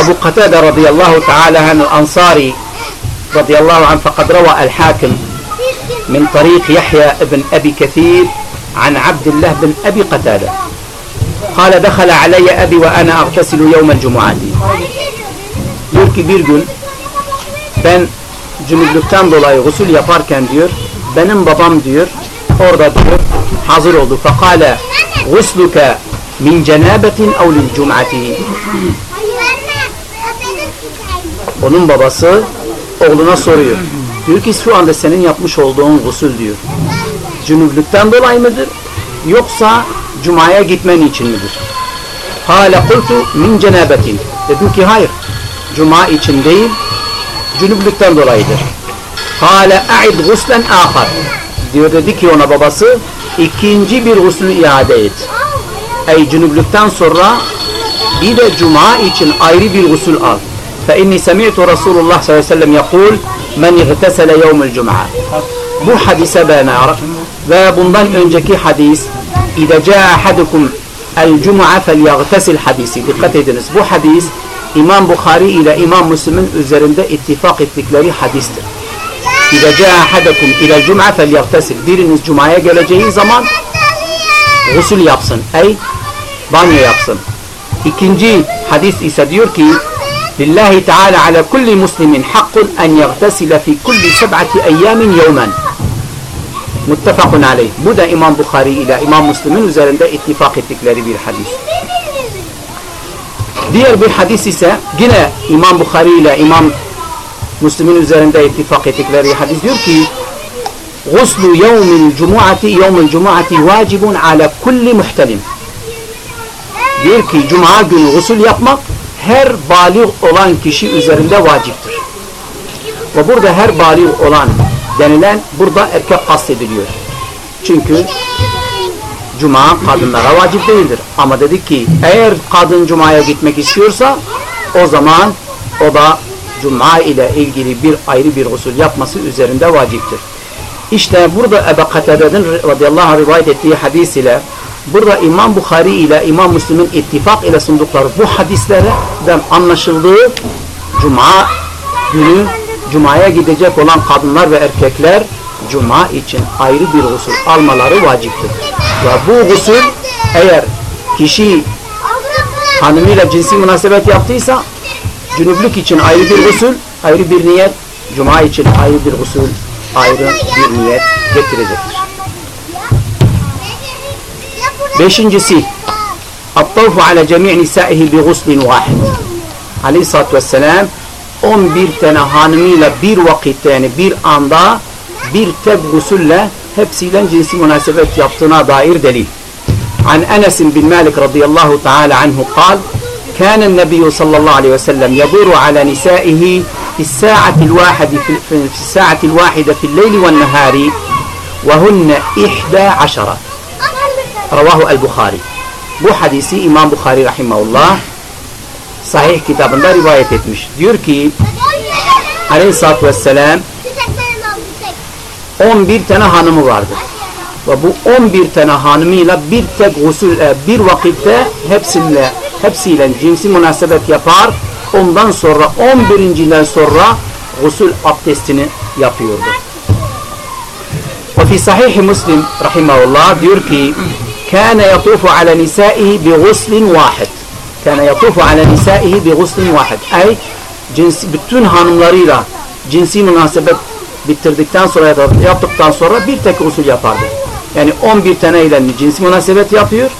أبو قتادة رضي الله تعالى عن الأنصاري رضي الله عنه فقد روى الحاكم من طريق يحيى بن أبي كثير عن عبد الله بن أبي قتادة. قال دخل علي أبي وأنا أغتسل يوم الجمعة. يركي بيرجون بن cümlülükten غسل gusül yaparken دير benim babam دير orada دير hazır oldu fakale gusluke min cenabetin evlil cum'ati onun babası oğluna soruyor. Diyor ki şu anda senin yapmış olduğun gusül diyor. Cünüplükten dolayı mıdır? Yoksa Cuma'ya gitmen için midir? Hale kultu min cenabetin. Dedim ki hayır. Cuma için değil, cünüplükten dolayıdır. Hale a'id guslen ahar. Diyor dedi ki ona babası, ikinci bir guslü iade et. Ey cünüplükten sonra bir de cuma için ayrı bir gusül al. فإني سمعت رسول الله صلى الله عليه وسلم يقول من اغتسل يوم الجمعة؟ بو حديث بانا باب ضل انجكي حديث إذا جاء أحدكم الجمعة فليغتسل حديثي دقت دنس بو حديث إمام بخاري إلى إمام مسلم üzerinde اتفاق التكلاري حديث. إذا جاء أحدكم إلى الجمعة فليغتسل. ديرين الجمعة geleceği زمان. غسل يابسن. أي؟ بانيو يابسن. İkinci hadis ise diyor ki Teala ala kulli muslimin hakkun en yagtasile fi kulli seb'ati eyyamin yevmen. Muttefakun aleyh. Bu da İmam Bukhari ile İmam Müslim'in üzerinde ittifak ettikleri bir hadis. Diğer bir hadis ise yine İmam Bukhari ile İmam Müslim'in üzerinde ittifak ettikleri hadis diyor ki Guslu yevmil cumuati yevmil cumuati vacibun ala kulli muhtelim. Diyor ki cuma günü gusül yapmak her balik olan kişi üzerinde vaciptir. Ve burada her balik olan denilen burada erkek kastediliyor. Çünkü cuma kadınlara vacip değildir. Ama dedik ki eğer kadın cumaya gitmek istiyorsa o zaman o da cuma ile ilgili bir ayrı bir usul yapması üzerinde vaciptir. İşte burada Ebu Katade'nin radıyallahu anh rivayet ettiği hadis ile burada İmam Bukhari ile İmam Müslim'in ittifak ile sundukları bu hadislerden anlaşıldığı cuma günü Cuma'ya gidecek olan kadınlar ve erkekler Cuma için ayrı bir gusül almaları vaciptir. Ve bu gusül eğer kişi hanımıyla cinsi münasebet yaptıysa cünüplük için ayrı bir gusül, ayrı bir niyet, Cuma için ayrı bir gusül, ayrı bir niyet getirecektir. بيشنجسي الطوف على جميع نسائه بغسل واحد. عليه الصلاة والسلام أم بير تنهانمي بير وقت يعني بير أندا بير تب غسلة هبسي لن جنسي مناسبة يبطنا دائر دليل. عن أنس بن مالك رضي الله تعالى عنه قال كان النبي صلى الله عليه وسلم يدور على نسائه في الساعة الواحدة في الساعة الواحدة في الليل والنهار وهن إحدى عشرة Ravahu el-Bukhari. Bu hadisi İmam Bukhari rahimahullah sahih kitabında rivayet etmiş. Diyor ki aleyhissalatü vesselam 11 tane hanımı vardı. Ve bu 11 tane hanımıyla bir tek gusül, e, bir vakitte hepsiyle, hepsiyle cinsi münasebet yapar. Ondan sonra 11. 11.den sonra gusül abdestini yapıyordu. Ve fi sahih-i Müslim rahimahullah diyor ki Kâne yatufu ala nisaihi bi guslin vahid. Kâne yatufu ala nisaihi bi guslin vahid. Bütün hanımlarıyla cinsi münasebet bitirdikten sonra yaptıktan sonra bir tek usul yapardı. Yani 11 tane ile cinsi münasebet yapıyor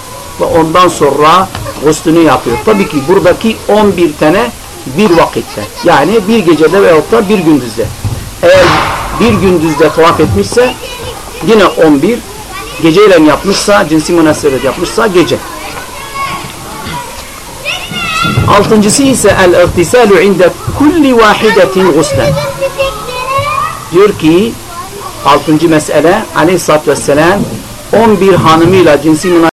ve ondan sonra guslünü yapıyor. Tabii ki buradaki 11 tane bir vakitte. Yani bir gecede veyahut da bir gündüzde. Eğer bir gündüzde tavaf etmişse yine 11 geceyle yapmışsa, cinsi münasebet yapmışsa gece. Altıncısı ise el-irtisalu inde kulli vahidetin guslen. Diyor ki altıncı mesele aleyhissalatü vesselam 11 hanımıyla cinsi münasebet